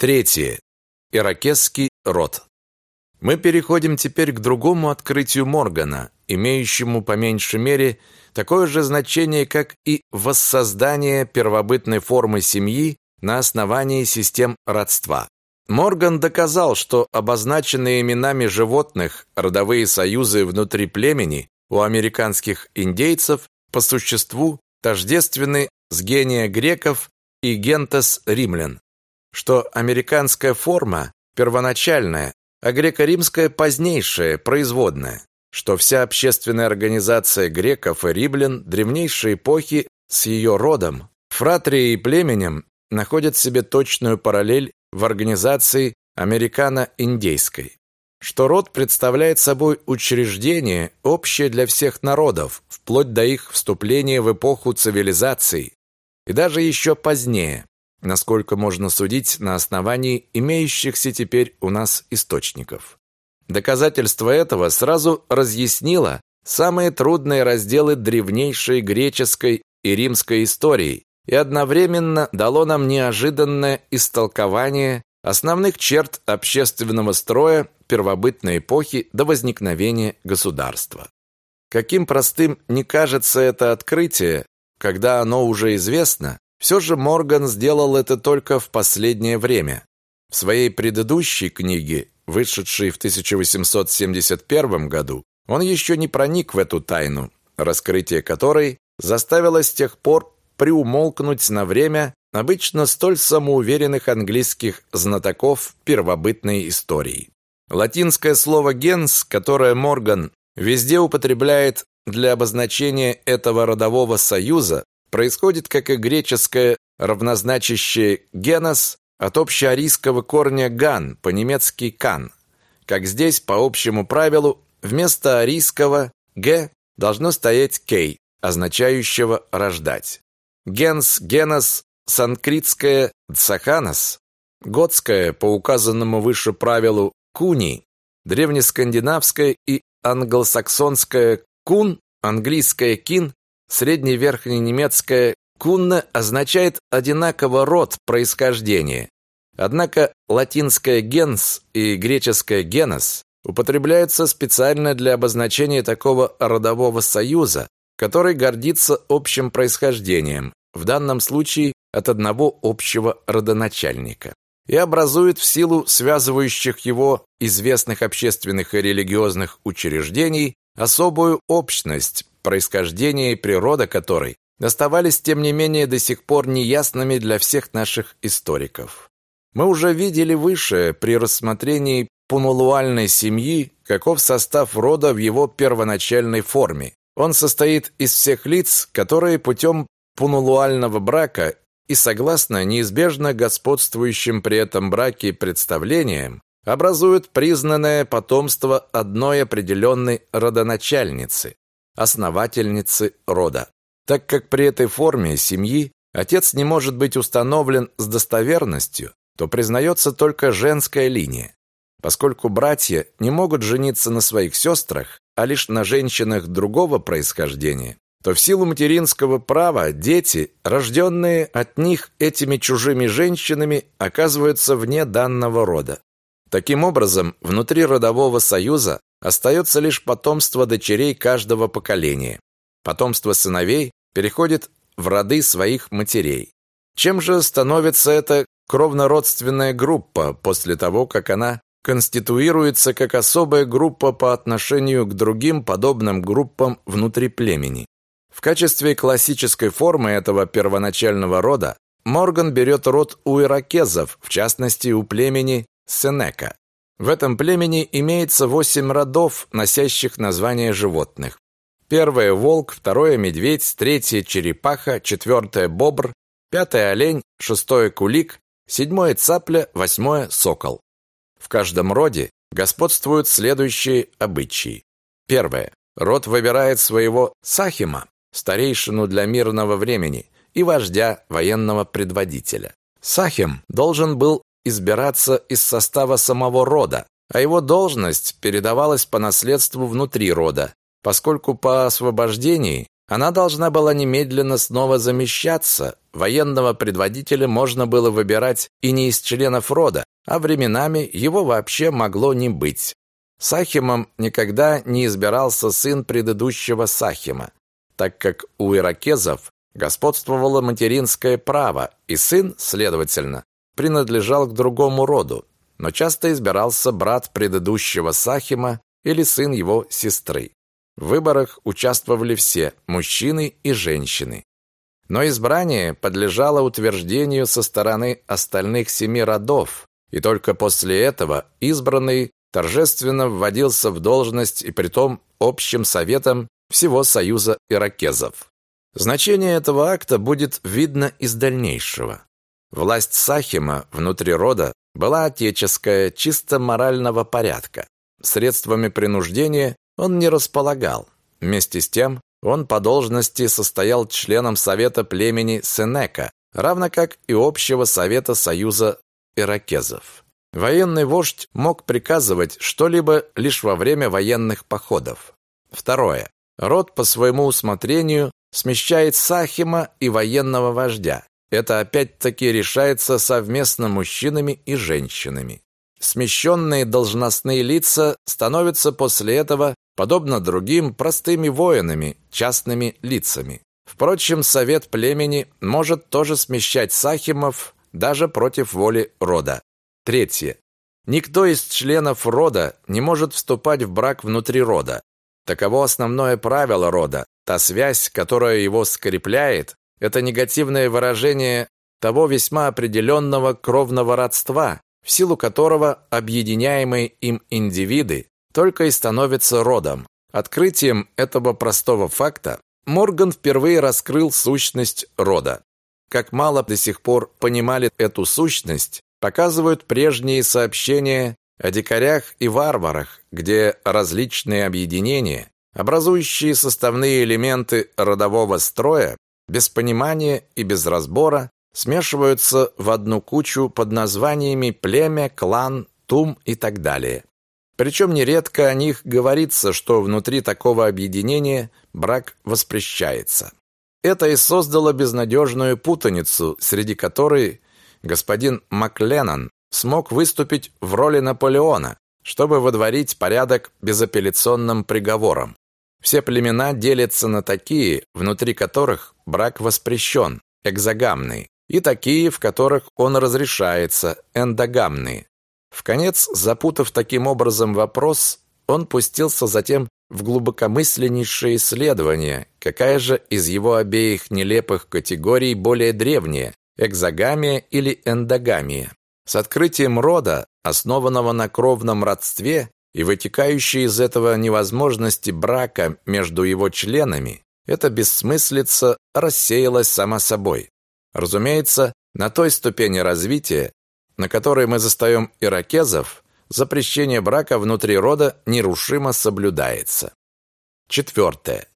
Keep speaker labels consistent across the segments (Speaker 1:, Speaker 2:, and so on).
Speaker 1: Третье. Иракесский род. Мы переходим теперь к другому открытию Моргана, имеющему по меньшей мере такое же значение, как и воссоздание первобытной формы семьи на основании систем родства. Морган доказал, что обозначенные именами животных родовые союзы внутри племени у американских индейцев по существу тождественны с гения греков и гентес римлян, что американская форма первоначальная, а греко-римская позднейшая, производная, что вся общественная организация греков и римлян древнейшей эпохи с ее родом, фратрией и племенем находят себе точную параллель в организации американо-индейской, что род представляет собой учреждение, общее для всех народов, вплоть до их вступления в эпоху цивилизации, и даже еще позднее, насколько можно судить на основании имеющихся теперь у нас источников. Доказательство этого сразу разъяснило самые трудные разделы древнейшей греческой и римской истории и одновременно дало нам неожиданное истолкование основных черт общественного строя первобытной эпохи до возникновения государства. Каким простым не кажется это открытие, когда оно уже известно, все же Морган сделал это только в последнее время. В своей предыдущей книге, вышедшей в 1871 году, он еще не проник в эту тайну, раскрытие которой заставило с тех пор приумолкнуть на время обычно столь самоуверенных английских знатоков первобытной истории. Латинское слово «генс», которое Морган везде употребляет для обозначения этого родового союза, происходит, как и греческое равнозначащее «генос» от общеарийского корня «ган», по-немецки «кан». Как здесь, по общему правилу, вместо арийского «г» должно стоять «кей», означающего «рождать». Генс, генос, санкритское «цаханос», готское, по указанному выше правилу «куни», древнескандинавское и англосаксонское «кун», английское «кин», средневерхненемецкое «кунна» означает одинаково род происхождения. Однако латинское «генс» и греческое «генос» употребляются специально для обозначения такого родового союза, который гордится общим происхождением, в данном случае от одного общего родоначальника, и образует в силу связывающих его известных общественных и религиозных учреждений особую общность, происхождение и природа которой оставались, тем не менее, до сих пор неясными для всех наших историков. Мы уже видели выше при рассмотрении пунолуальной семьи, каков состав рода в его первоначальной форме, он состоит из всех лиц, которые путем пунулуального брака и согласно неизбежно господствующим при этом браке представлениям образуют признанное потомство одной определенной родоначальницы, основательницы рода. Так как при этой форме семьи отец не может быть установлен с достоверностью, то признается только женская линия. Поскольку братья не могут жениться на своих сестрах, а лишь на женщинах другого происхождения, то в силу материнского права дети, рожденные от них этими чужими женщинами, оказываются вне данного рода. Таким образом, внутри родового союза остается лишь потомство дочерей каждого поколения. Потомство сыновей переходит в роды своих матерей. Чем же становится эта кровнородственная группа после того, как она конституируется как особая группа по отношению к другим подобным группам внутри племени. В качестве классической формы этого первоначального рода Морган берет род у иракезов, в частности у племени Сенека. В этом племени имеется восемь родов, носящих названия животных. Первое – волк, второе – медведь, третье – черепаха, четвертое – бобр, пятое – олень, шестое – кулик, седьмое – цапля, восьмое – сокол. В каждом роде господствуют следующие обычаи. Первое. Род выбирает своего сахима, старейшину для мирного времени, и вождя, военного предводителя. Сахим должен был избираться из состава самого рода, а его должность передавалась по наследству внутри рода, поскольку по освобождении Она должна была немедленно снова замещаться. Военного предводителя можно было выбирать и не из членов рода, а временами его вообще могло не быть. Сахимом никогда не избирался сын предыдущего Сахима, так как у иракезов господствовало материнское право, и сын, следовательно, принадлежал к другому роду, но часто избирался брат предыдущего Сахима или сын его сестры. В выборах участвовали все, мужчины и женщины. Но избрание подлежало утверждению со стороны остальных семи родов, и только после этого избранный торжественно вводился в должность и притом общим советом всего союза иракезов. Значение этого акта будет видно из дальнейшего. Власть Сахима внутри рода была отеческая, чисто морального порядка. Средствами принуждения он не располагал. Вместе с тем, он по должности состоял членом совета племени Сенека, равно как и общего совета союза иракезов. Военный вождь мог приказывать что-либо лишь во время военных походов. Второе. Род по своему усмотрению смещает сахима и военного вождя. Это опять-таки решается совместно мужчинами и женщинами. Смещенные должностные лица становятся после этого, подобно другим, простыми воинами, частными лицами. Впрочем, совет племени может тоже смещать сахимов даже против воли рода. Третье. Никто из членов рода не может вступать в брак внутри рода. Таково основное правило рода. Та связь, которая его скрепляет, это негативное выражение того весьма определенного кровного родства, в силу которого объединяемые им индивиды только и становятся родом. Открытием этого простого факта Морган впервые раскрыл сущность рода. Как мало до сих пор понимали эту сущность, показывают прежние сообщения о дикарях и варварах, где различные объединения, образующие составные элементы родового строя, без понимания и без разбора, смешиваются в одну кучу под названиями племя, клан, тум и так далее. Причем нередко о них говорится, что внутри такого объединения брак воспрещается. Это и создало безнадежную путаницу, среди которой господин Макленнон смог выступить в роли Наполеона, чтобы водворить порядок безапелляционным приговором. Все племена делятся на такие, внутри которых брак воспрещен, экзогамный, и такие, в которых он разрешается, эндогамные. В конец, запутав таким образом вопрос, он пустился затем в глубокомысленнейшее исследование, какая же из его обеих нелепых категорий более древняя, экзогамия или эндогамия. С открытием рода, основанного на кровном родстве и вытекающей из этого невозможности брака между его членами, эта бессмыслица рассеялась сама собой. Разумеется, на той ступени развития, на которой мы застаем иракезов, запрещение брака внутри рода нерушимо соблюдается. Четвертое.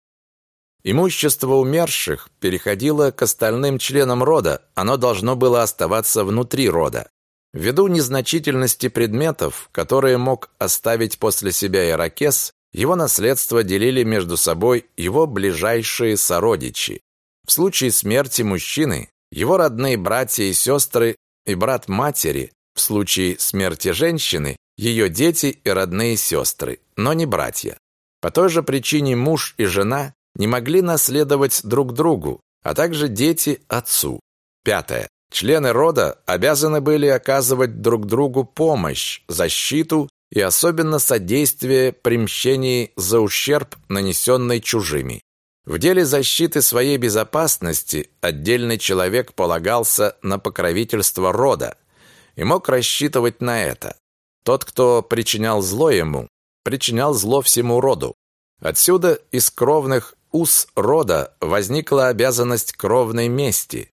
Speaker 1: Имущество умерших переходило к остальным членам рода, оно должно было оставаться внутри рода. Ввиду незначительности предметов, которые мог оставить после себя иракез, его наследство делили между собой его ближайшие сородичи. В случае смерти мужчины, его родные братья и сестры и брат матери, в случае смерти женщины, ее дети и родные сестры, но не братья. По той же причине муж и жена не могли наследовать друг другу, а также дети отцу. Пятое. Члены рода обязаны были оказывать друг другу помощь, защиту и особенно содействие при мщении за ущерб, нанесенный чужими. В деле защиты своей безопасности отдельный человек полагался на покровительство рода и мог рассчитывать на это. Тот, кто причинял зло ему, причинял зло всему роду. Отсюда из кровных уз рода возникла обязанность кровной мести,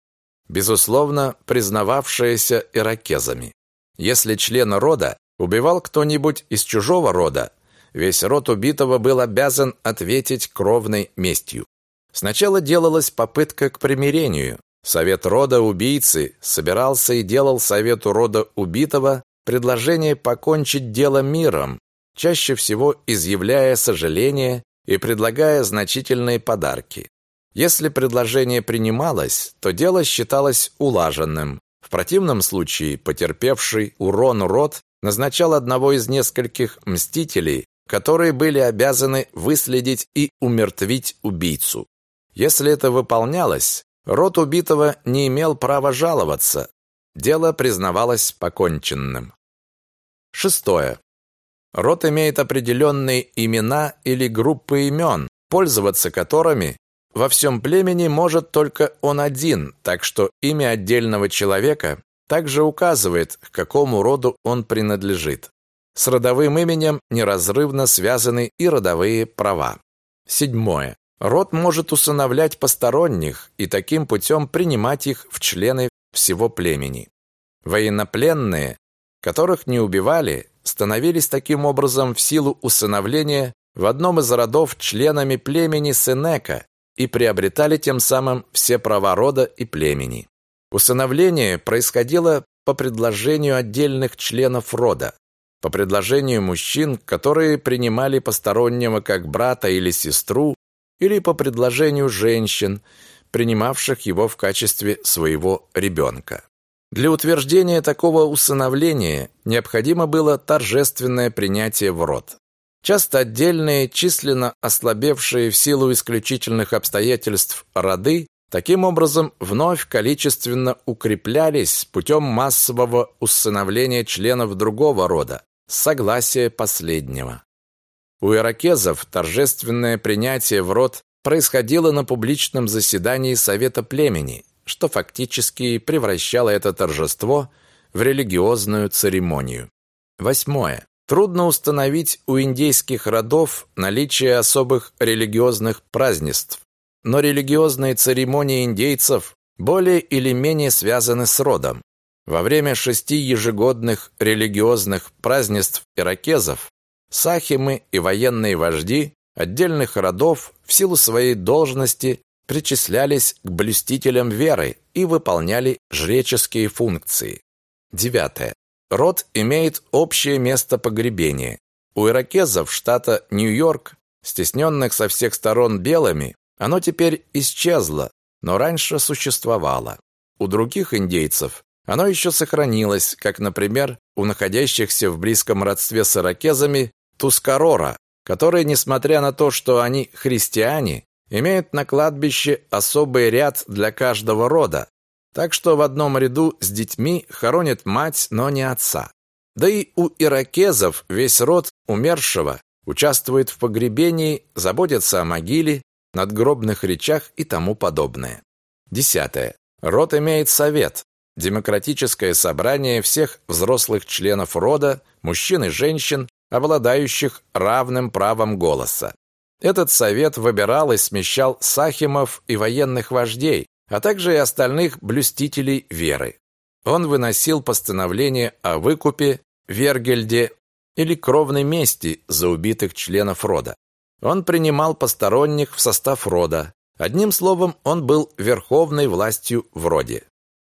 Speaker 1: безусловно признававшаяся иракезами. Если член рода убивал кто-нибудь из чужого рода, весь род убитого был обязан ответить кровной местью. Сначала делалась попытка к примирению. Совет рода убийцы собирался и делал совету рода убитого предложение покончить дело миром, чаще всего изъявляя сожаление и предлагая значительные подарки. Если предложение принималось, то дело считалось улаженным. В противном случае потерпевший урон род назначал одного из нескольких мстителей, которые были обязаны выследить и умертвить убийцу. Если это выполнялось, род убитого не имел права жаловаться. Дело признавалось поконченным. Шестое. Род имеет определенные имена или группы имен, пользоваться которыми во всем племени может только он один, так что имя отдельного человека также указывает, к какому роду он принадлежит. С родовым именем неразрывно связаны и родовые права. Седьмое. Род может усыновлять посторонних и таким путем принимать их в члены всего племени. Военнопленные, которых не убивали, становились таким образом в силу усыновления в одном из родов членами племени Сенека и приобретали тем самым все права рода и племени. Усыновление происходило по предложению отдельных членов рода, по предложению мужчин, которые принимали постороннего как брата или сестру, или по предложению женщин, принимавших его в качестве своего ребенка. Для утверждения такого усыновления необходимо было торжественное принятие в род. Часто отдельные, численно ослабевшие в силу исключительных обстоятельств роды, таким образом вновь количественно укреплялись путем массового усыновления членов другого рода, согласия последнего. У иракезов торжественное принятие в род происходило на публичном заседании Совета племени, что фактически превращало это торжество в религиозную церемонию. Восьмое. Трудно установить у индейских родов наличие особых религиозных празднеств, но религиозные церемонии индейцев более или менее связаны с родом. Во время шести ежегодных религиозных празднеств иракезов сахимы и военные вожди отдельных родов в силу своей должности причислялись к блюстителям веры и выполняли жреческие функции. Девятое. Род имеет общее место погребения. У иракезов штата Нью-Йорк, стесненных со всех сторон белыми, оно теперь исчезло, но раньше существовало. У других индейцев оно еще сохранилось, как, например, у находящихся в близком родстве с иракезами Тускарора, которые, несмотря на то, что они христиане, имеют на кладбище особый ряд для каждого рода, так что в одном ряду с детьми хоронят мать, но не отца. Да и у иракезов весь род умершего участвует в погребении, заботится о могиле, надгробных речах и тому подобное. Десятое. Род имеет совет, демократическое собрание всех взрослых членов рода, мужчин и женщин, обладающих равным правом голоса. Этот совет выбирал и смещал сахимов и военных вождей, а также и остальных блюстителей веры. Он выносил постановление о выкупе, вергельде или кровной мести за убитых членов рода. Он принимал посторонних в состав рода. Одним словом, он был верховной властью в роде.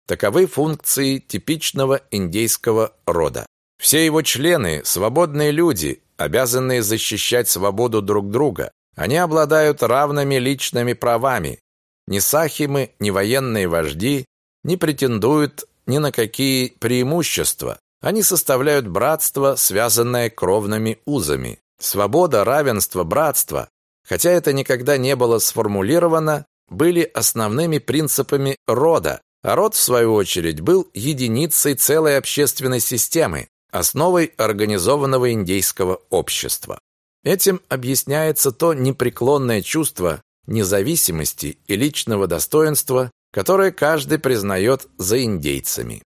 Speaker 1: Таковы функции типичного индейского рода. Все его члены – свободные люди, обязанные защищать свободу друг друга. Они обладают равными личными правами. Ни сахимы, ни военные вожди не претендуют ни на какие преимущества. Они составляют братство, связанное кровными узами. Свобода, равенство, братство, хотя это никогда не было сформулировано, были основными принципами рода, а род, в свою очередь, был единицей целой общественной системы, основой организованного индейского общества. Этим объясняется то непреклонное чувство независимости и личного достоинства, которое каждый признает за индейцами.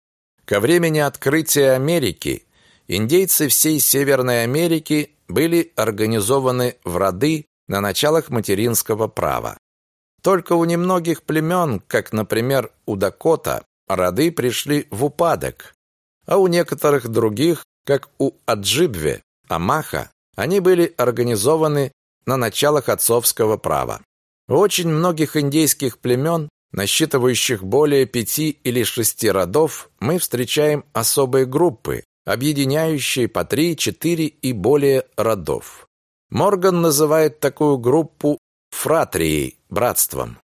Speaker 1: Ко времени открытия Америки индейцы всей Северной Америки были организованы в роды на началах материнского права. Только у немногих племен, как, например, у Дакота, роды пришли в упадок, а у некоторых других, как у Аджибве, Амаха, они были организованы на началах отцовского права. У очень многих индейских племен, насчитывающих более пяти или шести родов, мы встречаем особые группы, объединяющие по три, четыре и более родов. Морган называет такую группу фратрией, братством.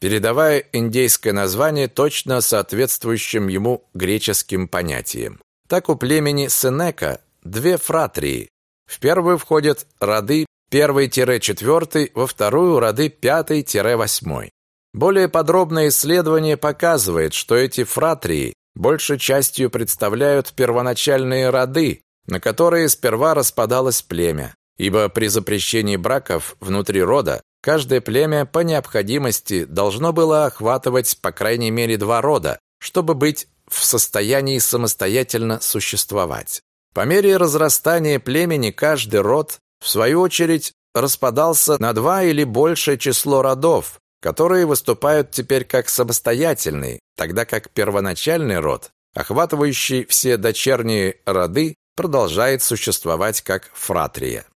Speaker 1: передавая индейское название точно соответствующим ему греческим понятиям. Так у племени Сенека две фратрии. В первую входят роды 1-4, во вторую роды 5-8. Более подробное исследование показывает, что эти фратрии большей частью представляют первоначальные роды, на которые сперва распадалось племя, ибо при запрещении браков внутри рода каждое племя по необходимости должно было охватывать по крайней мере два рода, чтобы быть в состоянии самостоятельно существовать. По мере разрастания племени каждый род, в свою очередь, распадался на два или большее число родов, которые выступают теперь как самостоятельные, тогда как первоначальный род, охватывающий все дочерние роды, продолжает существовать как фратрия.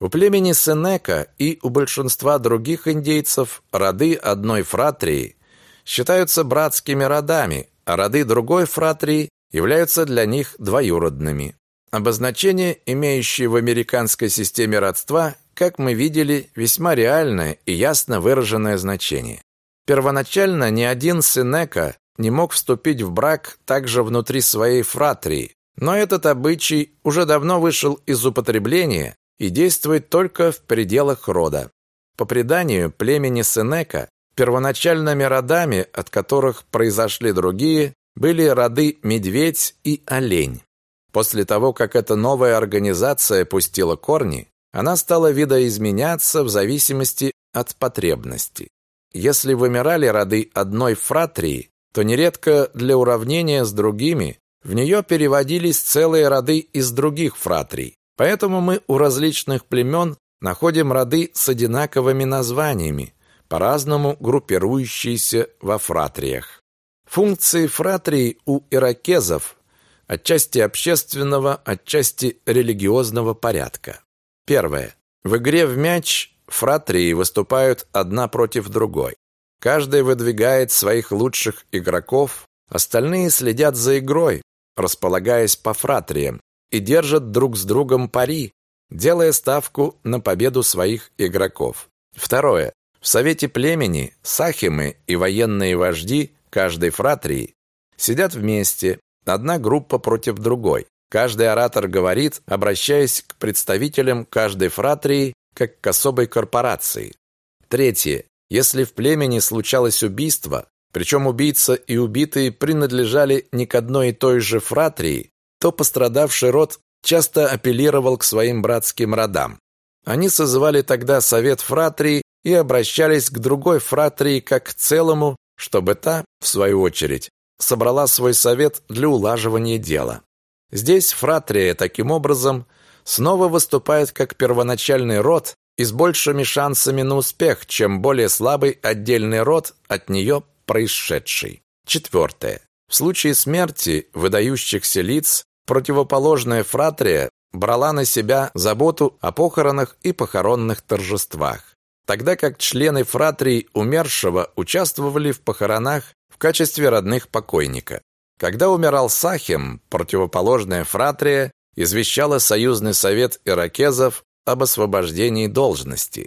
Speaker 1: У племени Сенека и у большинства других индейцев роды одной фратрии считаются братскими родами, а роды другой фратрии являются для них двоюродными. Обозначение, имеющее в американской системе родства, как мы видели, весьма реальное и ясно выраженное значение. Первоначально ни один Сенека не мог вступить в брак также внутри своей фратрии, но этот обычай уже давно вышел из употребления и действует только в пределах рода. По преданию племени Сенека первоначальными родами, от которых произошли другие, были роды медведь и олень. После того, как эта новая организация пустила корни, она стала видоизменяться в зависимости от потребностей. Если вымирали роды одной фратрии, то нередко для уравнения с другими в нее переводились целые роды из других фратрий. Поэтому мы у различных племен находим роды с одинаковыми названиями, по-разному группирующиеся во фратриях. Функции фратрии у иракезов отчасти общественного, отчасти религиозного порядка. Первое. В игре в мяч фратрии выступают одна против другой. Каждый выдвигает своих лучших игроков, остальные следят за игрой, располагаясь по фратриям, и держат друг с другом пари, делая ставку на победу своих игроков. Второе. В совете племени сахимы и военные вожди каждой фратрии сидят вместе, одна группа против другой. Каждый оратор говорит, обращаясь к представителям каждой фратрии, как к особой корпорации. Третье. Если в племени случалось убийство, причем убийца и убитые принадлежали не к одной и той же фратрии, то пострадавший род часто апеллировал к своим братским родам. Они созывали тогда совет фратрии и обращались к другой фратрии как к целому, чтобы та, в свою очередь, собрала свой совет для улаживания дела. Здесь фратрия таким образом снова выступает как первоначальный род и с большими шансами на успех, чем более слабый отдельный род от нее происшедший. Четвертое. В случае смерти выдающихся лиц противоположная фратрия брала на себя заботу о похоронах и похоронных торжествах, тогда как члены фратрии умершего участвовали в похоронах качестве родных покойника. Когда умирал Сахим, противоположная фратрия извещала Союзный совет иракезов об освобождении должности.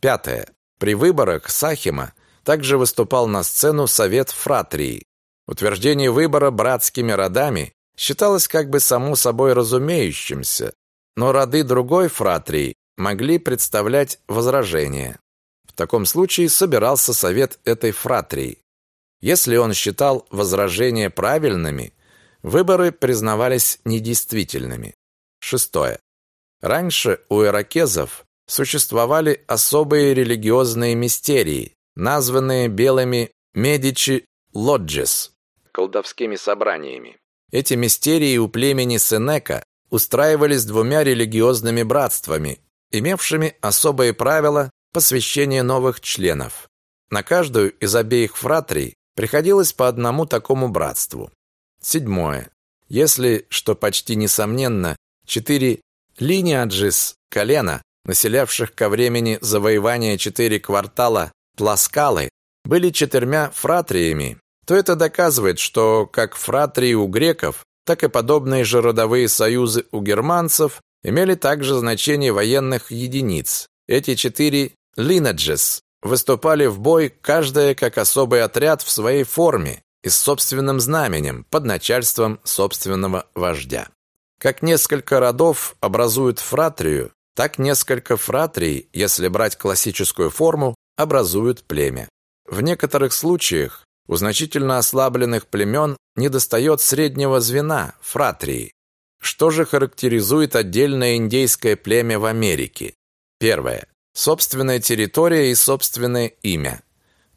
Speaker 1: Пятое. При выборах Сахима также выступал на сцену Совет фратрии. Утверждение выбора братскими родами считалось как бы само собой разумеющимся, но роды другой фратрии могли представлять возражения. В таком случае собирался совет этой фратрии. Если он считал возражения правильными, выборы признавались недействительными. Шестое. Раньше у иракезов существовали особые религиозные мистерии, названные белыми Медичи Лоджес, колдовскими собраниями. Эти мистерии у племени Сенека устраивались двумя религиозными братствами, имевшими особые правила посвящения новых членов. На каждую из обеих фратрий Приходилось по одному такому братству. Седьмое. Если, что почти несомненно, четыре линиаджис колена, населявших ко времени завоевания четыре квартала Тласкалы, были четырьмя фратриями, то это доказывает, что как фратрии у греков, так и подобные же родовые союзы у германцев имели также значение военных единиц. Эти четыре линаджес выступали в бой каждая как особый отряд в своей форме и с собственным знаменем под начальством собственного вождя. Как несколько родов образуют фратрию, так несколько фратрий, если брать классическую форму, образуют племя. В некоторых случаях у значительно ослабленных племен недостает среднего звена – фратрии. Что же характеризует отдельное индейское племя в Америке? Первое. Собственная территория и собственное имя.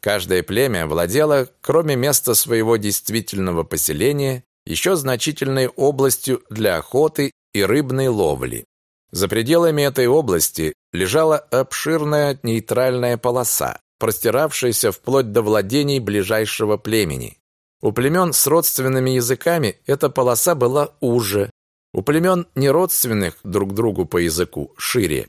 Speaker 1: Каждое племя владело, кроме места своего действительного поселения, еще значительной областью для охоты и рыбной ловли. За пределами этой области лежала обширная нейтральная полоса, простиравшаяся вплоть до владений ближайшего племени. У племен с родственными языками эта полоса была уже, у племен неродственных друг другу по языку шире.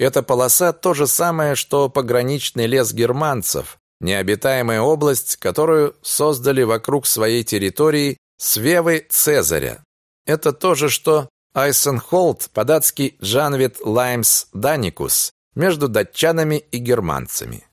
Speaker 1: Эта полоса то же самое, что пограничный лес германцев, необитаемая область, которую создали вокруг своей территории свевы Цезаря. Это то же, что Айсенхолд, по-датски Джанвит Лаймс Даникус, между датчанами и германцами.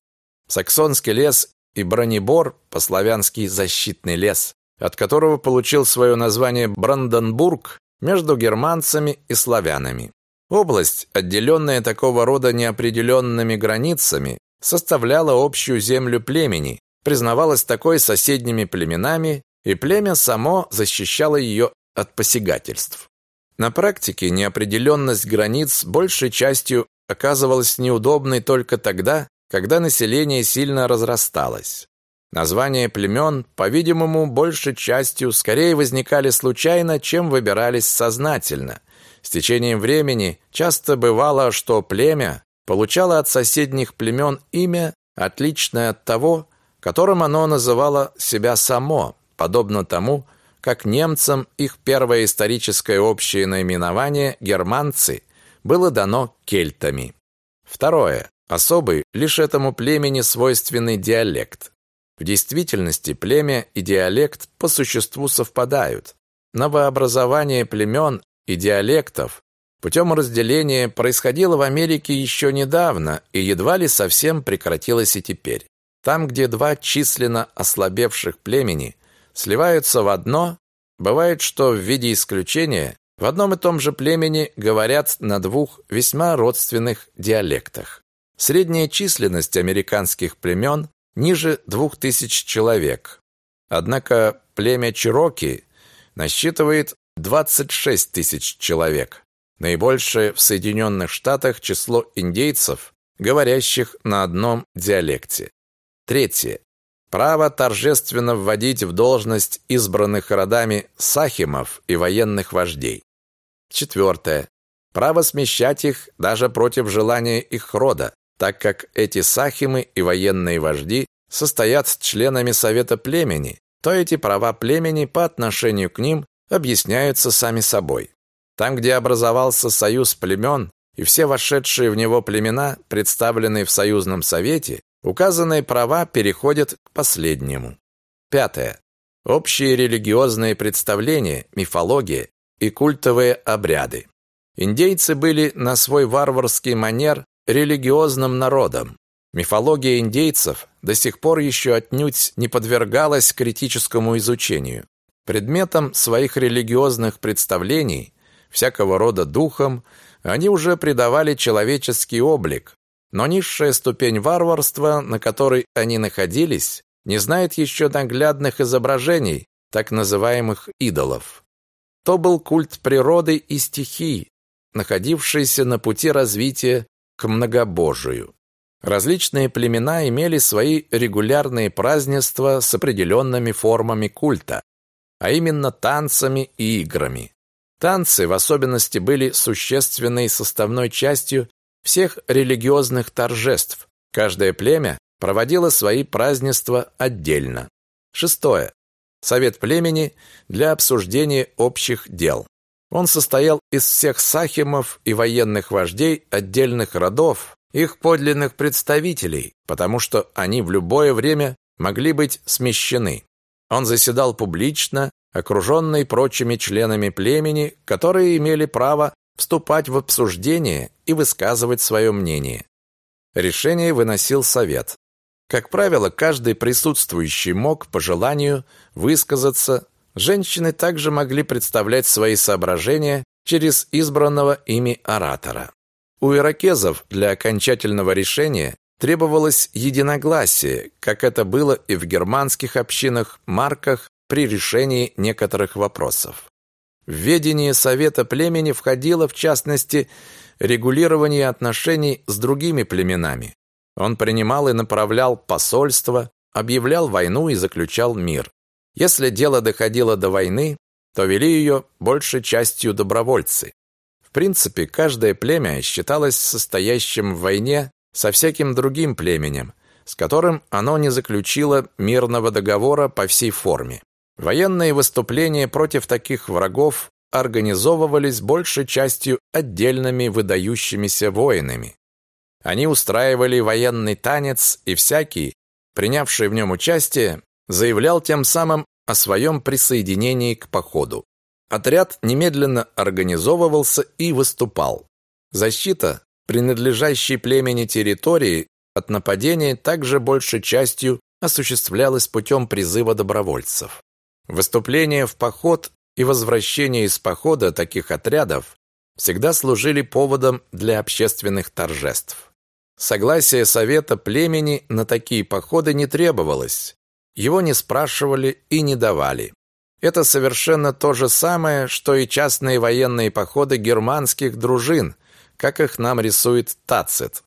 Speaker 1: Саксонский лес и бронебор, по-славянски защитный лес, от которого получил свое название Бранденбург, между германцами и славянами. Область, отделенная такого рода неопределенными границами, составляла общую землю племени, признавалась такой соседними племенами, и племя само защищало ее от посягательств. На практике неопределенность границ большей частью оказывалась неудобной только тогда, когда население сильно разрасталось. Названия племен, по-видимому, большей частью скорее возникали случайно, чем выбирались сознательно. С течением времени часто бывало, что племя получало от соседних племен имя, отличное от того, которым оно называло себя само, подобно тому, как немцам их первое историческое общее наименование «германцы» было дано кельтами. Второе. Особый, лишь этому племени свойственный диалект. В действительности племя и диалект по существу совпадают. Новообразование племен и диалектов путем разделения происходило в Америке еще недавно и едва ли совсем прекратилось и теперь. Там, где два численно ослабевших племени сливаются в одно, бывает, что в виде исключения в одном и том же племени говорят на двух весьма родственных диалектах. Средняя численность американских племен ниже двух тысяч человек. Однако племя Чироки насчитывает 26 тысяч человек. Наибольшее в Соединенных Штатах число индейцев, говорящих на одном диалекте. Третье. Право торжественно вводить в должность избранных родами сахимов и военных вождей. Четвертое. Право смещать их даже против желания их рода, так как эти сахимы и военные вожди состоят членами совета племени, то эти права племени по отношению к ним объясняются сами собой. Там, где образовался союз племен, и все вошедшие в него племена, представленные в союзном совете, Указанные права переходят к последнему. Пятое. Общие религиозные представления, мифология и культовые обряды. Индейцы были на свой варварский манер религиозным народом. Мифология индейцев до сих пор еще отнюдь не подвергалась критическому изучению. Предметом своих религиозных представлений, всякого рода духом, они уже придавали человеческий облик, но низшая ступень варварства, на которой они находились, не знает еще наглядных изображений так называемых идолов. То был культ природы и стихий, находившийся на пути развития к многобожию. Различные племена имели свои регулярные празднества с определенными формами культа, а именно танцами и играми. Танцы в особенности были существенной составной частью всех религиозных торжеств. Каждое племя проводило свои празднества отдельно. Шестое. Совет племени для обсуждения общих дел. Он состоял из всех сахимов и военных вождей отдельных родов, их подлинных представителей, потому что они в любое время могли быть смещены. Он заседал публично, окруженный прочими членами племени, которые имели право вступать в обсуждение и высказывать свое мнение. Решение выносил совет. Как правило, каждый присутствующий мог по желанию высказаться. Женщины также могли представлять свои соображения через избранного ими оратора. У иракезов для окончательного решения требовалось единогласие, как это было и в германских общинах марках при решении некоторых вопросов. В ведение Совета племени входило, в частности, регулирование отношений с другими племенами. Он принимал и направлял посольства, объявлял войну и заключал мир. Если дело доходило до войны, то вели ее большей частью добровольцы. В принципе, каждое племя считалось состоящим в войне со всяким другим племенем, с которым оно не заключило мирного договора по всей форме. Военные выступления против таких врагов организовывались большей частью отдельными выдающимися воинами. Они устраивали военный танец, и всякий, принявший в нем участие, заявлял тем самым о своем присоединении к походу. Отряд немедленно организовывался и выступал. Защита, принадлежащей племени территории, от нападения также большей частью осуществлялась путем призыва добровольцев. Выступления в поход и возвращение из похода таких отрядов всегда служили поводом для общественных торжеств. Согласие совета племени на такие походы не требовалось, его не спрашивали и не давали. Это совершенно то же самое, что и частные военные походы германских дружин, как их нам рисует Тацит.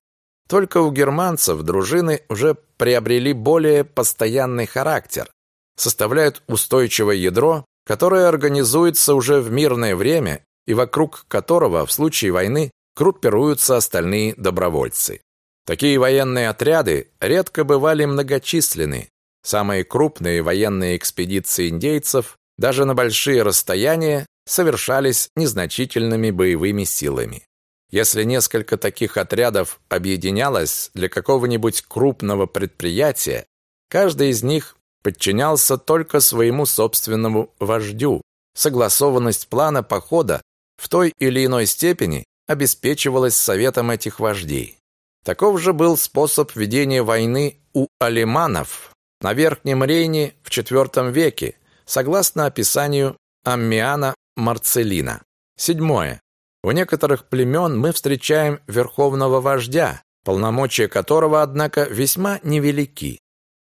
Speaker 1: Только у германцев дружины уже приобрели более постоянный характер, составляют устойчивое ядро, которое организуется уже в мирное время и вокруг которого в случае войны группируются остальные добровольцы. Такие военные отряды редко бывали многочисленны, Самые крупные военные экспедиции индейцев даже на большие расстояния совершались незначительными боевыми силами. Если несколько таких отрядов объединялось для какого-нибудь крупного предприятия, каждый из них подчинялся только своему собственному вождю. Согласованность плана похода в той или иной степени обеспечивалась советом этих вождей. Таков же был способ ведения войны у алиманов, на Верхнем Рейне в IV веке, согласно описанию Аммиана Марцелина. Седьмое. У некоторых племен мы встречаем верховного вождя, полномочия которого, однако, весьма невелики.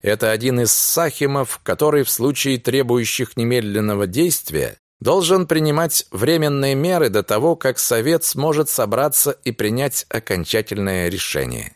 Speaker 1: Это один из сахимов, который в случае требующих немедленного действия должен принимать временные меры до того, как совет сможет собраться и принять окончательное решение.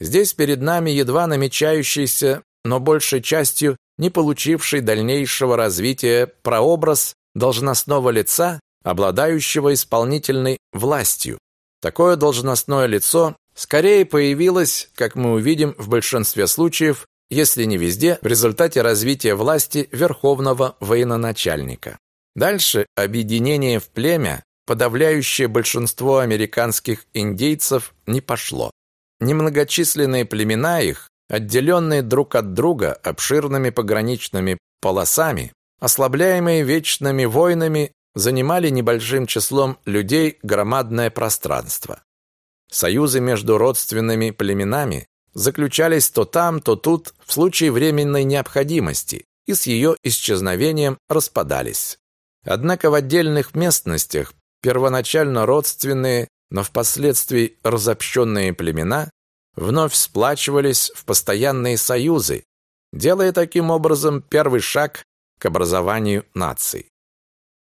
Speaker 1: Здесь перед нами едва намечающийся но большей частью не получивший дальнейшего развития прообраз должностного лица, обладающего исполнительной властью. Такое должностное лицо скорее появилось, как мы увидим в большинстве случаев, если не везде, в результате развития власти верховного военачальника. Дальше объединение в племя, подавляющее большинство американских индейцев, не пошло. Немногочисленные племена их отделенные друг от друга обширными пограничными полосами, ослабляемые вечными войнами, занимали небольшим числом людей громадное пространство. Союзы между родственными племенами заключались то там, то тут в случае временной необходимости и с ее исчезновением распадались. Однако в отдельных местностях первоначально родственные, но впоследствии разобщенные племена вновь сплачивались в постоянные союзы, делая таким образом первый шаг к образованию наций.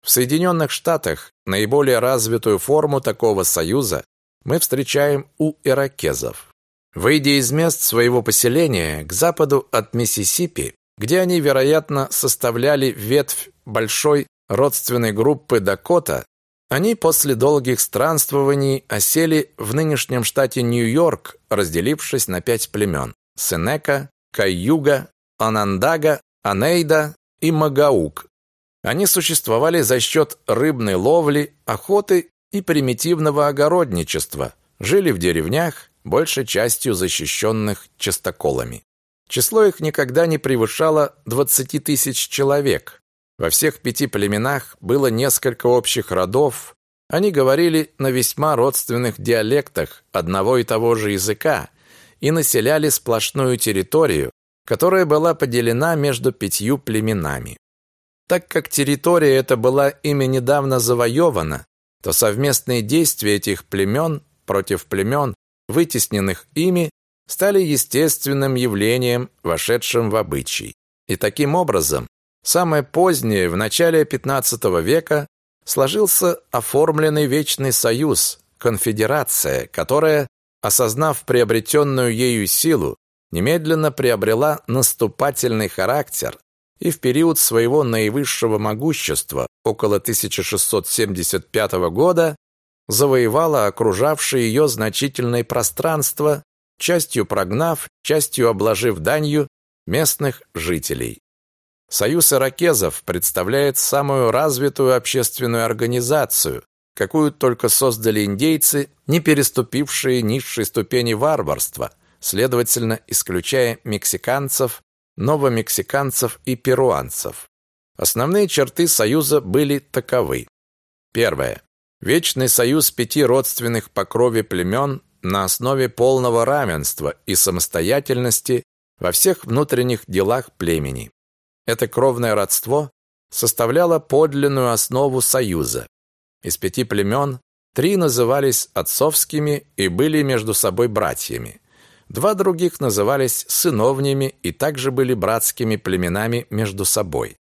Speaker 1: В Соединенных Штатах наиболее развитую форму такого союза мы встречаем у иракезов. Выйдя из мест своего поселения к западу от Миссисипи, где они, вероятно, составляли ветвь большой родственной группы Дакота, они после долгих странствований осели в нынешнем штате Нью-Йорк, разделившись на пять племен – Сенека, Кайюга, Анандага, Анейда и Магаук. Они существовали за счет рыбной ловли, охоты и примитивного огородничества, жили в деревнях, большей частью защищенных частоколами. Число их никогда не превышало 20 тысяч человек, во всех пяти племенах было несколько общих родов, они говорили на весьма родственных диалектах одного и того же языка и населяли сплошную территорию, которая была поделена между пятью племенами. Так как территория эта была ими недавно завоевана, то совместные действия этих племен против племен, вытесненных ими, стали естественным явлением, вошедшим в обычай. И таким образом, самое позднее, в начале XV века, сложился оформленный Вечный Союз, конфедерация, которая, осознав приобретенную ею силу, немедленно приобрела наступательный характер и в период своего наивысшего могущества, около 1675 года, завоевала окружавшее ее значительное пространство, частью прогнав, частью обложив данью местных жителей. Союз иракезов представляет самую развитую общественную организацию, какую только создали индейцы, не переступившие низшей ступени варварства, следовательно, исключая мексиканцев, новомексиканцев и перуанцев. Основные черты союза были таковы. Первое. Вечный союз пяти родственных по крови племен на основе полного равенства и самостоятельности во всех внутренних делах племени. Это кровное родство составляло подлинную основу союза. Из пяти племен три назывались отцовскими и были между собой братьями. Два других назывались сыновними и также были братскими племенами между собой.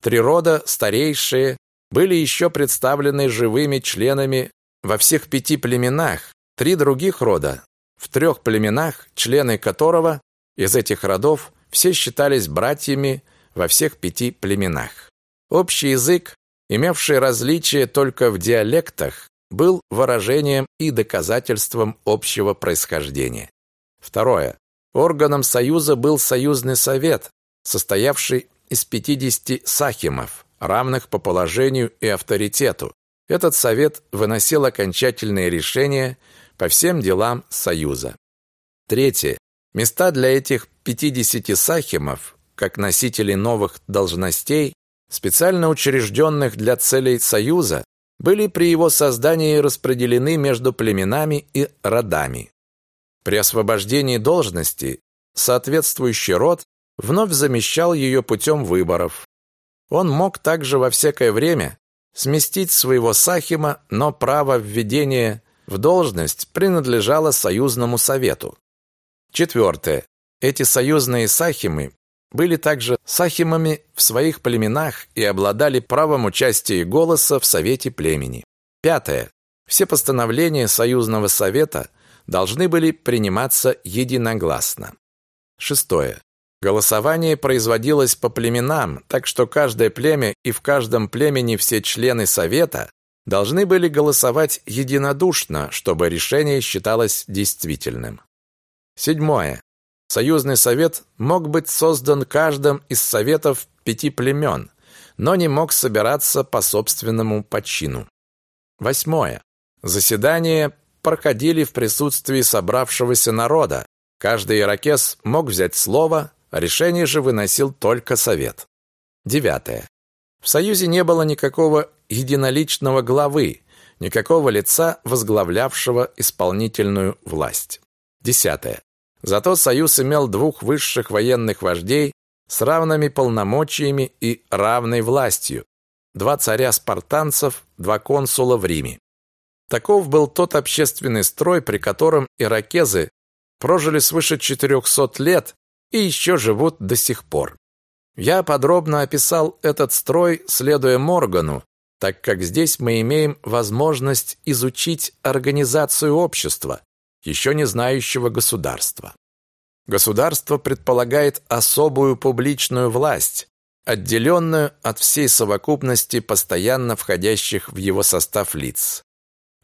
Speaker 1: Три рода, старейшие, были еще представлены живыми членами во всех пяти племенах, три других рода, в трех племенах, члены которого из этих родов все считались братьями во всех пяти племенах. Общий язык, имевший различия только в диалектах, был выражением и доказательством общего происхождения. Второе. Органом союза был союзный совет, состоявший из 50 сахимов, равных по положению и авторитету. Этот совет выносил окончательные решения по всем делам Союза. Третье. Места для этих 50 сахимов, как носителей новых должностей, специально учрежденных для целей Союза, были при его создании распределены между племенами и родами. При освобождении должности соответствующий род вновь замещал ее путем выборов. Он мог также во всякое время сместить своего сахима, но право введения в должность принадлежало союзному совету. Четвертое. Эти союзные сахимы были также сахимами в своих племенах и обладали правом участия и голоса в совете племени. Пятое. Все постановления союзного совета должны были приниматься единогласно. Шестое. Голосование производилось по племенам, так что каждое племя и в каждом племени все члены совета должны были голосовать единодушно, чтобы решение считалось действительным. Седьмое. Союзный совет мог быть создан каждым из советов пяти племен, но не мог собираться по собственному почину. Восьмое. Заседания проходили в присутствии собравшегося народа. Каждый иракес мог взять слово, решение же выносил только совет. Девятое. В Союзе не было никакого единоличного главы, никакого лица, возглавлявшего исполнительную власть. Десятое. Зато Союз имел двух высших военных вождей с равными полномочиями и равной властью, два царя спартанцев, два консула в Риме. Таков был тот общественный строй, при котором иракезы прожили свыше 400 лет и еще живут до сих пор. Я подробно описал этот строй, следуя Моргану, так как здесь мы имеем возможность изучить организацию общества, еще не знающего государства. Государство предполагает особую публичную власть, отделенную от всей совокупности постоянно входящих в его состав лиц.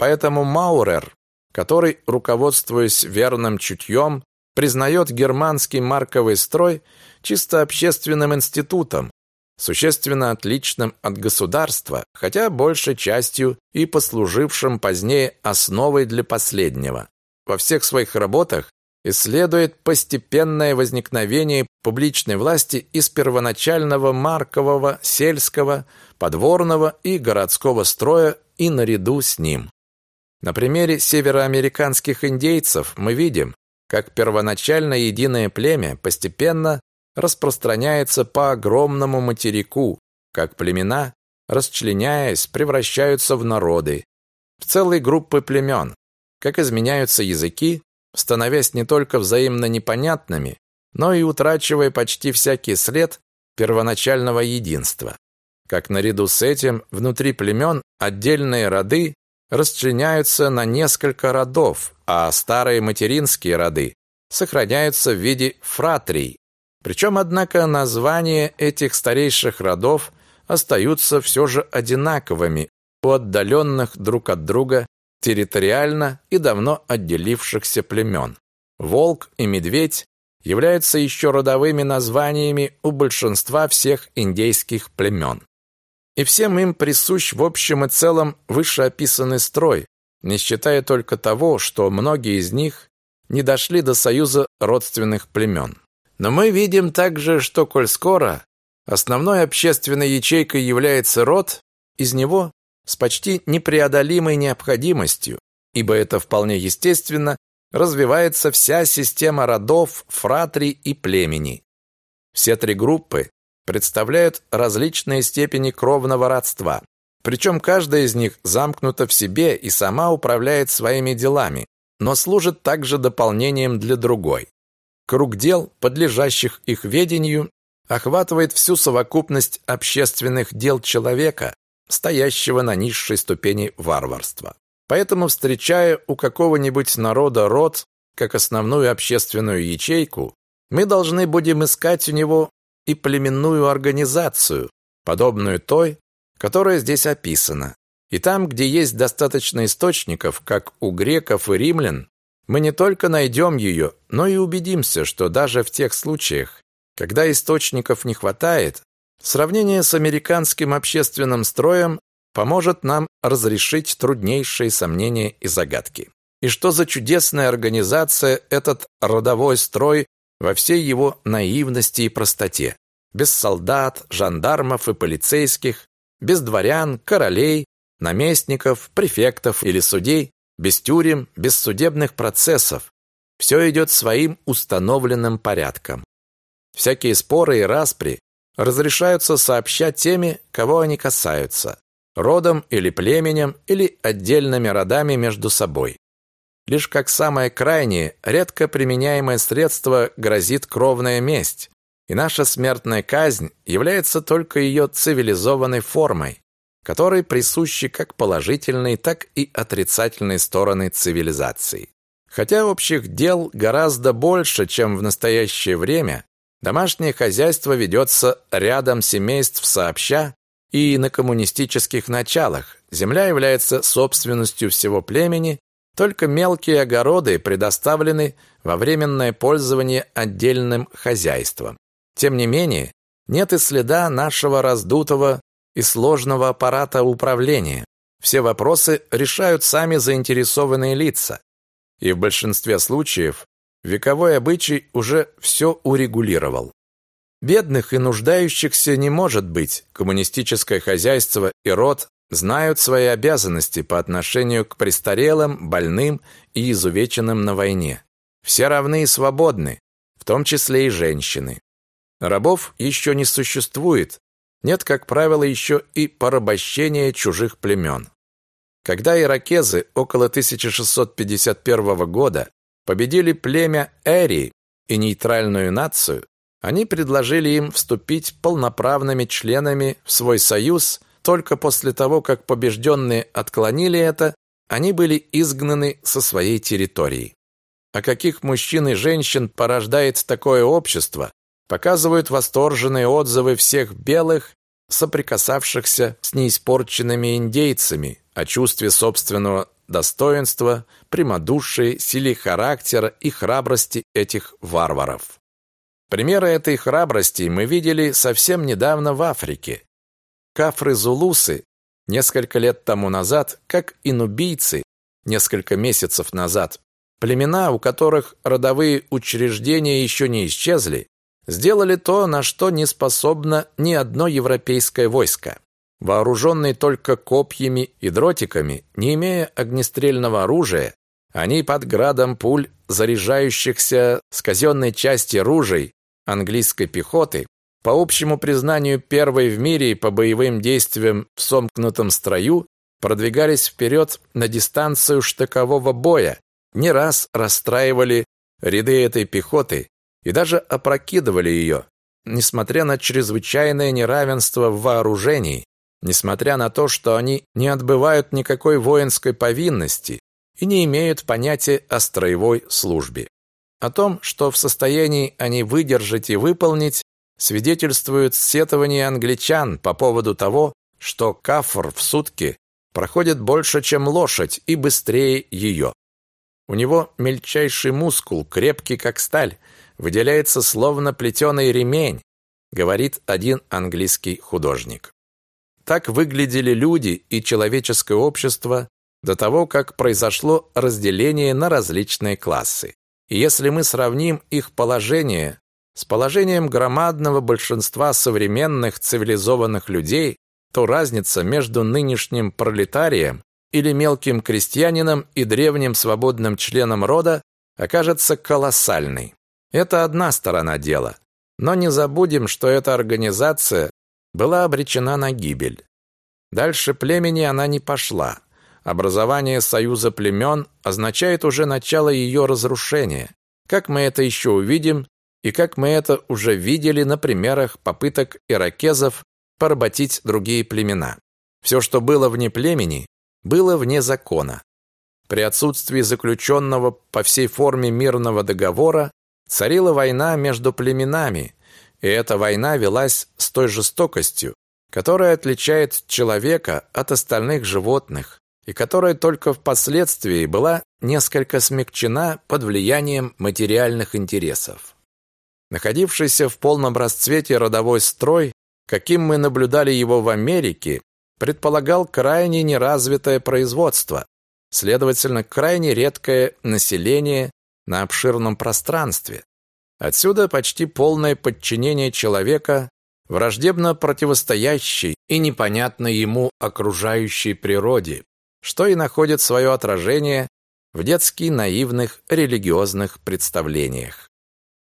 Speaker 1: Поэтому Маурер, который, руководствуясь верным чутьем, признает германский марковый строй чисто общественным институтом, существенно отличным от государства, хотя большей частью и послужившим позднее основой для последнего. Во всех своих работах исследует постепенное возникновение публичной власти из первоначального маркового, сельского, подворного и городского строя и наряду с ним. На примере североамериканских индейцев мы видим, как первоначально единое племя постепенно распространяется по огромному материку, как племена, расчленяясь, превращаются в народы, в целые группы племен, как изменяются языки, становясь не только взаимно непонятными, но и утрачивая почти всякий след первоначального единства. Как наряду с этим внутри племен отдельные роды расчленяются на несколько родов, а старые материнские роды сохраняются в виде фратрий. Причем, однако, названия этих старейших родов остаются все же одинаковыми у отдаленных друг от друга территориально и давно отделившихся племен. Волк и медведь являются еще родовыми названиями у большинства всех индейских племен. И всем им присущ в общем и целом вышеописанный строй, не считая только того, что многие из них не дошли до союза родственных племен. Но мы видим также, что коль скоро основной общественной ячейкой является род, из него с почти непреодолимой необходимостью, ибо это вполне естественно, развивается вся система родов, фратрий и племени. Все три группы представляют различные степени кровного родства, причем каждая из них замкнута в себе и сама управляет своими делами, но служит также дополнением для другой. Круг дел, подлежащих их ведению, охватывает всю совокупность общественных дел человека, стоящего на низшей ступени варварства. Поэтому, встречая у какого-нибудь народа род как основную общественную ячейку, мы должны будем искать у него и племенную организацию, подобную той, которая здесь описана. И там, где есть достаточно источников, как у греков и римлян, мы не только найдем ее, но и убедимся, что даже в тех случаях, когда источников не хватает, сравнение с американским общественным строем поможет нам разрешить труднейшие сомнения и загадки. И что за чудесная организация этот родовой строй во всей его наивности и простоте. Без солдат, жандармов и полицейских, без дворян, королей, наместников, префектов или судей, без тюрем, без судебных процессов. Все идет своим установленным порядком. Всякие споры и распри разрешаются сообщать теми, кого они касаются, родом или племенем или отдельными родами между собой. Лишь как самое крайнее, редко применяемое средство грозит кровная месть, и наша смертная казнь является только ее цивилизованной формой, которой присущи как положительные, так и отрицательные стороны цивилизации. Хотя общих дел гораздо больше, чем в настоящее время, домашнее хозяйство ведется рядом семейств сообща и на коммунистических началах. Земля является собственностью всего племени, только мелкие огороды предоставлены во временное пользование отдельным хозяйством. Тем не менее, нет и следа нашего раздутого и сложного аппарата управления. Все вопросы решают сами заинтересованные лица. И в большинстве случаев вековой обычай уже все урегулировал. Бедных и нуждающихся не может быть. Коммунистическое хозяйство и род знают свои обязанности по отношению к престарелым, больным и изувеченным на войне. Все равны и свободны, в том числе и женщины. Рабов еще не существует, нет, как правило, еще и порабощения чужих племен. Когда иракезы около 1651 года победили племя Эри и нейтральную нацию, они предложили им вступить полноправными членами в свой союз – только после того, как побежденные отклонили это, они были изгнаны со своей территории. А каких мужчин и женщин порождает такое общество, показывают восторженные отзывы всех белых, соприкасавшихся с неиспорченными индейцами, о чувстве собственного достоинства, прямодушии, силе характера и храбрости этих варваров. Примеры этой храбрости мы видели совсем недавно в Африке, Кафры-зулусы несколько лет тому назад, как и нубийцы несколько месяцев назад, племена, у которых родовые учреждения еще не исчезли, сделали то, на что не способно ни одно европейское войско. Вооруженные только копьями и дротиками, не имея огнестрельного оружия, Они под градом пуль, заряжающихся с казенной части ружей английской пехоты, по общему признанию первой в мире по боевым действиям в сомкнутом строю, продвигались вперед на дистанцию штыкового боя, не раз расстраивали ряды этой пехоты и даже опрокидывали ее, несмотря на чрезвычайное неравенство в вооружении, несмотря на то, что они не отбывают никакой воинской повинности и не имеют понятия о строевой службе. О том, что в состоянии они выдержать и выполнить, свидетельствует сетование англичан по поводу того, что кафр в сутки проходит больше, чем лошадь, и быстрее ее. У него мельчайший мускул, крепкий как сталь, выделяется словно плетеный ремень, говорит один английский художник. Так выглядели люди и человеческое общество до того, как произошло разделение на различные классы. И если мы сравним их положение с положением громадного большинства современных цивилизованных людей, то разница между нынешним пролетарием или мелким крестьянином и древним свободным членом рода окажется колоссальной. Это одна сторона дела. Но не забудем, что эта организация была обречена на гибель. Дальше племени она не пошла. Образование союза племен означает уже начало ее разрушения. Как мы это еще увидим, и как мы это уже видели на примерах попыток иракезов поработить другие племена. Все, что было вне племени, было вне закона. При отсутствии заключенного по всей форме мирного договора царила война между племенами, и эта война велась с той жестокостью, которая отличает человека от остальных животных, и которая только впоследствии была несколько смягчена под влиянием материальных интересов. Находившийся в полном расцвете родовой строй, каким мы наблюдали его в Америке, предполагал крайне неразвитое производство, следовательно, крайне редкое население на обширном пространстве. Отсюда почти полное подчинение человека враждебно противостоящей и непонятной ему окружающей природе, что и находит свое отражение в детски наивных религиозных представлениях.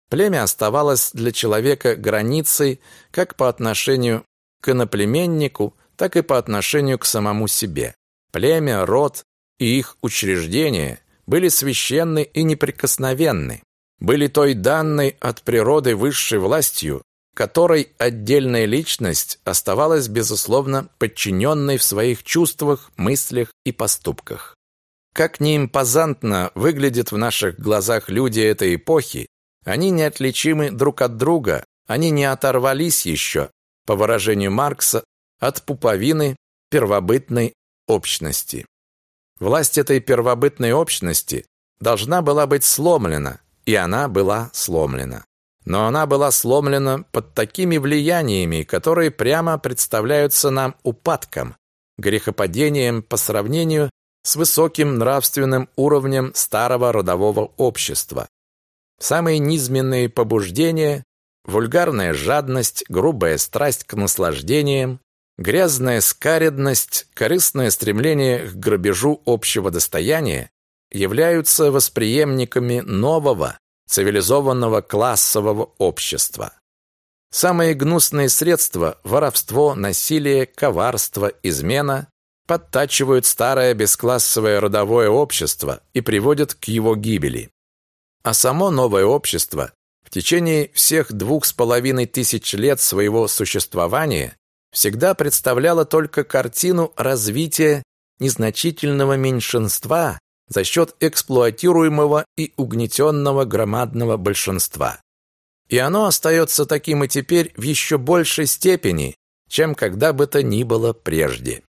Speaker 1: Племя оставалось для человека границей как по отношению к иноплеменнику, так и по отношению к самому себе. Племя, род и их учреждения были священны и неприкосновенны, были той данной от природы высшей властью, которой отдельная личность оставалась, безусловно, подчиненной в своих чувствах, мыслях и поступках. Как неимпозантно выглядят в наших глазах люди этой эпохи, они неотличимы друг от друга, они не оторвались еще, по выражению Маркса, от пуповины первобытной общности. Власть этой первобытной общности должна была быть сломлена, и она была сломлена но она была сломлена под такими влияниями, которые прямо представляются нам упадком, грехопадением по сравнению с высоким нравственным уровнем старого родового общества. Самые низменные побуждения, вульгарная жадность, грубая страсть к наслаждениям, грязная скаредность, корыстное стремление к грабежу общего достояния являются восприемниками нового, цивилизованного классового общества. Самые гнусные средства – воровство, насилие, коварство, измена – подтачивают старое бесклассовое родовое общество и приводят к его гибели. А само новое общество в течение всех двух с половиной тысяч лет своего существования всегда представляло только картину развития незначительного меньшинства за счет эксплуатируемого и угнетенного громадного большинства. И оно остается таким и теперь в еще большей степени, чем когда бы то ни было прежде.